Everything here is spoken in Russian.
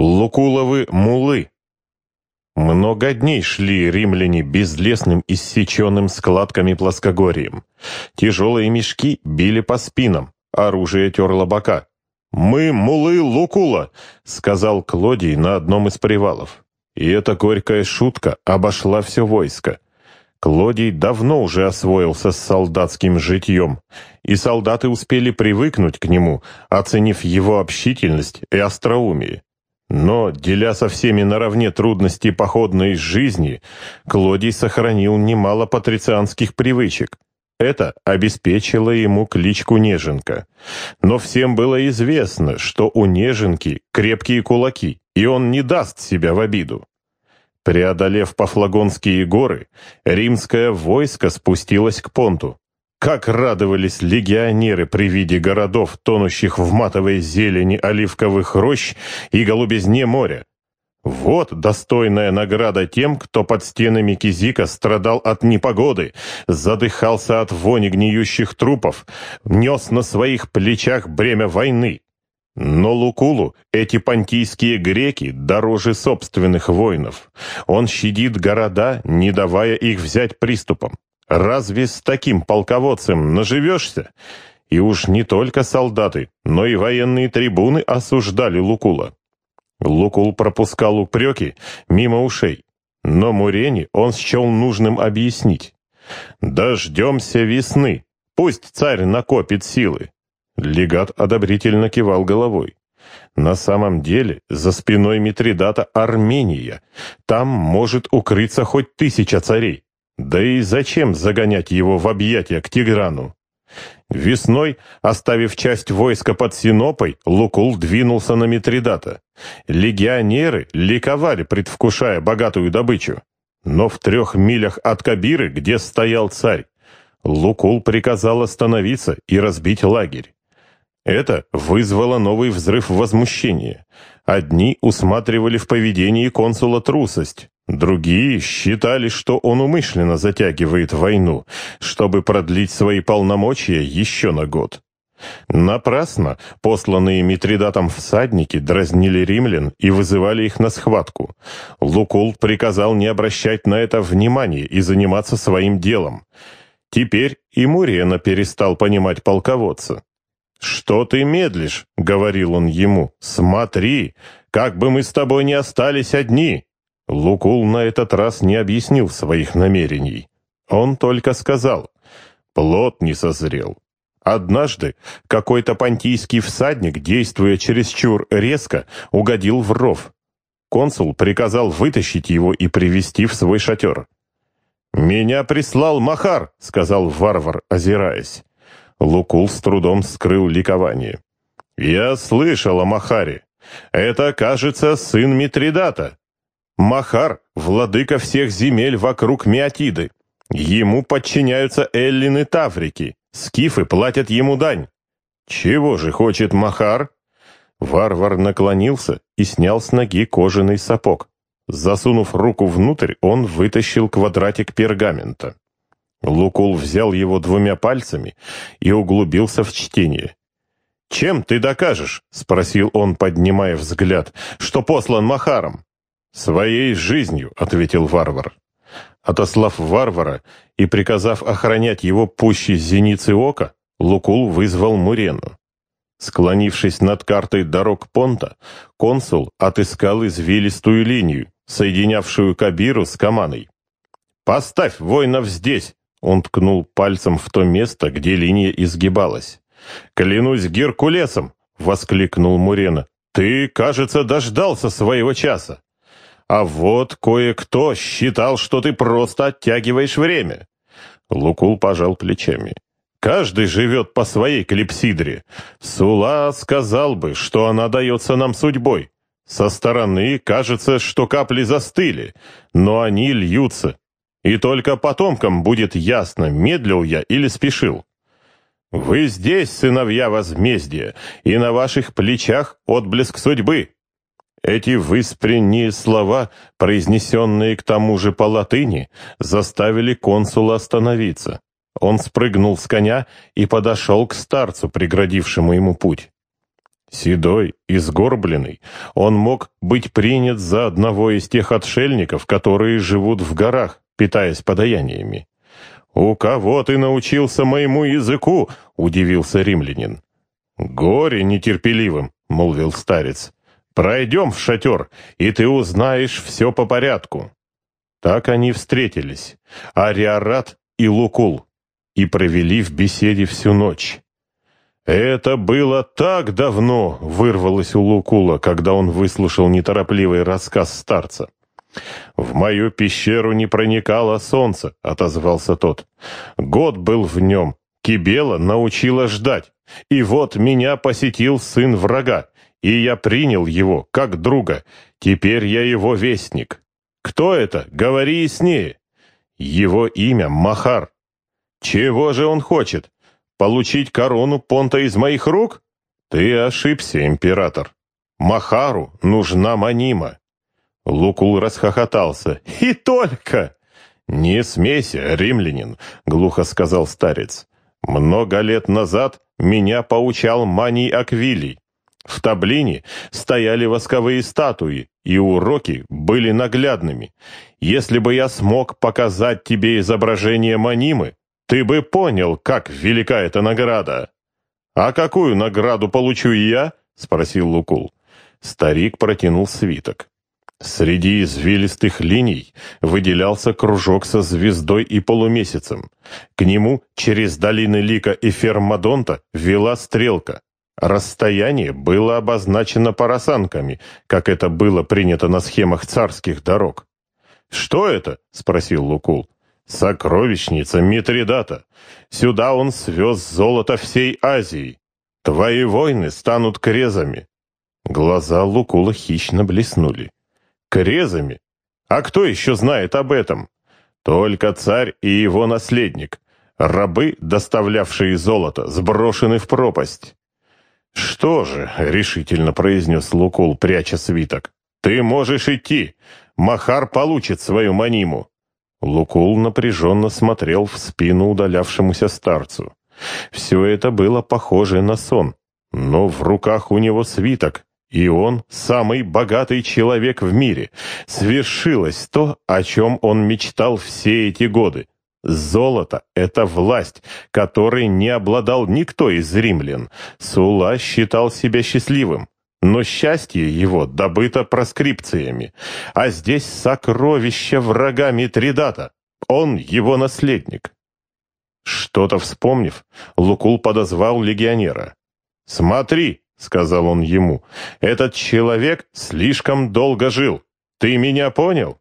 Лукуловы мулы. Много дней шли римляне безлесным иссеченным складками плоскогорием. Тяжелые мешки били по спинам, оружие терло бока. «Мы мулы Лукула», — сказал Клодий на одном из привалов. И эта горькая шутка обошла все войско. Клодий давно уже освоился с солдатским житьем, и солдаты успели привыкнуть к нему, оценив его общительность и остроумие. Но, деля со всеми наравне трудности походной жизни, Клодий сохранил немало патрицианских привычек. Это обеспечило ему кличку Неженка. Но всем было известно, что у Неженки крепкие кулаки, и он не даст себя в обиду. Преодолев Пафлагонские горы, римское войско спустилось к Понту. Как радовались легионеры при виде городов, тонущих в матовой зелени оливковых рощ и голубизне моря. Вот достойная награда тем, кто под стенами Кизика страдал от непогоды, задыхался от вони гниющих трупов, нес на своих плечах бремя войны. Но Лукулу эти понтийские греки дороже собственных воинов. Он щадит города, не давая их взять приступом. Разве с таким полководцем наживешься? И уж не только солдаты, но и военные трибуны осуждали Лукула. Лукул пропускал упреки мимо ушей, но Мурене он счел нужным объяснить. «Дождемся весны, пусть царь накопит силы». Легат одобрительно кивал головой. На самом деле, за спиной Митридата Армения. Там может укрыться хоть тысяча царей. Да и зачем загонять его в объятия к Тиграну? Весной, оставив часть войска под Синопой, Лукул двинулся на Митридата. Легионеры ликовали, предвкушая богатую добычу. Но в трех милях от Кабиры, где стоял царь, Лукул приказал остановиться и разбить лагерь. Это вызвало новый взрыв возмущения. Одни усматривали в поведении консула трусость, Другие считали, что он умышленно затягивает войну, чтобы продлить свои полномочия еще на год. Напрасно посланные Митридатом всадники дразнили римлян и вызывали их на схватку. Лукул приказал не обращать на это внимания и заниматься своим делом. Теперь и Мурена перестал понимать полководца. «Что ты медлишь?» — говорил он ему. «Смотри, как бы мы с тобой не остались одни!» Лукул на этот раз не объяснил своих намерений. Он только сказал, плод не созрел. Однажды какой-то понтийский всадник, действуя чересчур резко, угодил в ров. Консул приказал вытащить его и привести в свой шатер. «Меня прислал Махар», — сказал варвар, озираясь. Лукул с трудом скрыл ликование. «Я слышал о Махаре. Это, кажется, сын Митридата. Махар — владыка всех земель вокруг Миотиды. Ему подчиняются эллины Таврики. Скифы платят ему дань. Чего же хочет Махар? Варвар наклонился и снял с ноги кожаный сапог. Засунув руку внутрь, он вытащил квадратик пергамента. Лукул взял его двумя пальцами и углубился в чтение. «Чем ты докажешь?» — спросил он, поднимая взгляд, — «что послан Махаром?» «Своей жизнью», — ответил варвар. Отослав варвара и приказав охранять его пуще зеницы ока, Лукул вызвал Мурену. Склонившись над картой дорог Понта, консул отыскал извилистую линию, соединявшую Кабиру с Каманой. «Поставь воинов здесь!» — он ткнул пальцем в то место, где линия изгибалась. «Клянусь Геркулесом!» — воскликнул Мурена. «Ты, кажется, дождался своего часа!» А вот кое-кто считал, что ты просто оттягиваешь время. Лукул пожал плечами. Каждый живет по своей клипсидре. Сула сказал бы, что она дается нам судьбой. Со стороны кажется, что капли застыли, но они льются. И только потомкам будет ясно, медлил я или спешил. Вы здесь, сыновья возмездия, и на ваших плечах отблеск судьбы. Эти выспренние слова, произнесенные к тому же по латыни, заставили консула остановиться. Он спрыгнул с коня и подошел к старцу, преградившему ему путь. Седой и сгорбленный, он мог быть принят за одного из тех отшельников, которые живут в горах, питаясь подаяниями. «У кого ты научился моему языку?» — удивился римлянин. «Горе нетерпеливым», — молвил старец. «Пройдем в шатер, и ты узнаешь все по порядку». Так они встретились, Ариарат и Лукул, и провели в беседе всю ночь. «Это было так давно!» — вырвалось у Лукула, когда он выслушал неторопливый рассказ старца. «В мою пещеру не проникало солнце», — отозвался тот. «Год был в нем. Кибела научила ждать. И вот меня посетил сын врага, и я принял его, как друга. Теперь я его вестник. Кто это? Говори яснее». «Его имя Махар». «Чего же он хочет? Получить корону понта из моих рук?» «Ты ошибся, император. Махару нужна Манима. Лукул расхохотался. «И только!» «Не смейся, римлянин», — глухо сказал старец. «Много лет назад меня поучал Маний Аквилий. В Таблине стояли восковые статуи, и уроки были наглядными. Если бы я смог показать тебе изображение Манимы, ты бы понял, как велика эта награда». «А какую награду получу я?» — спросил Лукул. Старик протянул свиток. Среди извилистых линий выделялся кружок со звездой и полумесяцем. К нему через долины Лика и Фермадонта вела стрелка. Расстояние было обозначено парасанками, как это было принято на схемах царских дорог. «Что это?» — спросил Лукул. «Сокровищница Митридата. Сюда он свез золото всей Азии. Твои войны станут крезами». Глаза Лукула хищно блеснули. Крезами? А кто еще знает об этом? Только царь и его наследник. Рабы, доставлявшие золото, сброшены в пропасть. «Что же?» — решительно произнес Лукул, пряча свиток. «Ты можешь идти. Махар получит свою маниму». Лукул напряженно смотрел в спину удалявшемуся старцу. Все это было похоже на сон, но в руках у него свиток, и он самый богатый человек в мире. Свершилось то, о чем он мечтал все эти годы. Золото — это власть, которой не обладал никто из римлян. Сула считал себя счастливым. Но счастье его добыто проскрипциями. А здесь сокровище врага Митридата. Он его наследник. Что-то вспомнив, Лукул подозвал легионера. «Смотри!» — сказал он ему, — «этот человек слишком долго жил. Ты меня понял?»